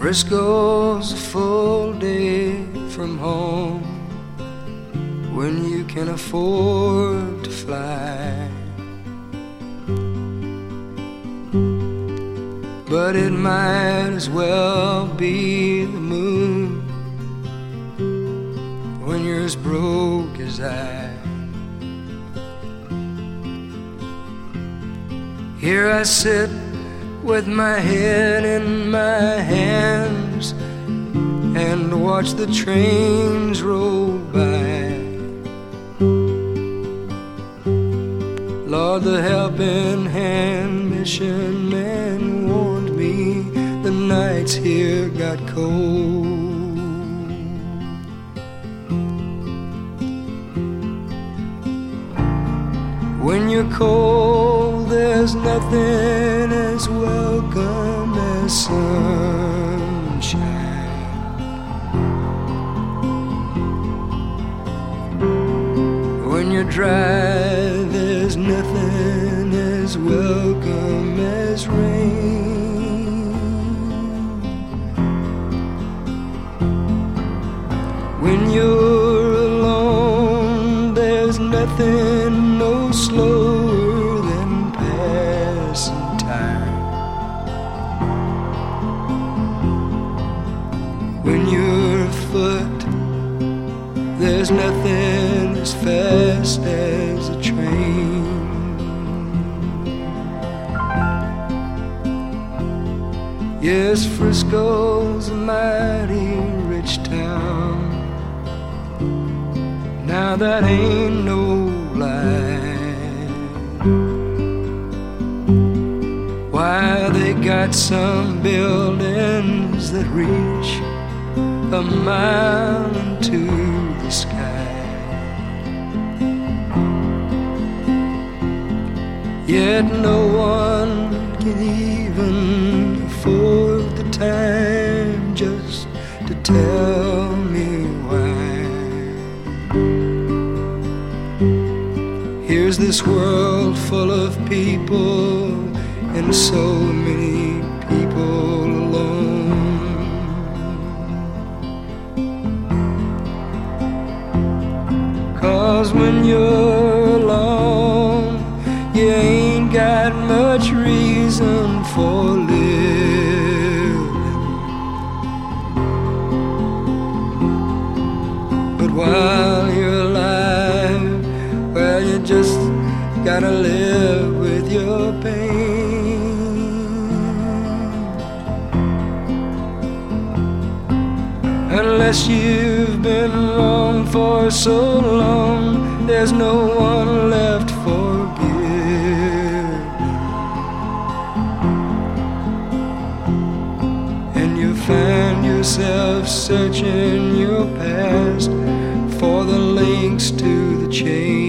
Frisco's a full day from home when you can afford to fly. But it might as well be the moon when you're as broke as I. Here I sit with my head in my hands and watch the trains roll by. Lord, the helping hand mission man warned me the nights here got cold. When you're cold, there's nothing as welcome as sunshine. When you're dry, there's nothing as welcome as rain. When you're alone, there's nothing slower than passing time. When you're afoot, there's nothing as fast as a train. Yes, Frisco's a mighty rich town. Now that ain't no lie. Got some buildings that reach a mile into the sky. Yet no one can even afford the time just to tell me why. Here's this world full of people and so many people alone. Cause when you're Unless you've been wrong for so long, there's no one left for good. And you find yourself searching your past for the links to the chain.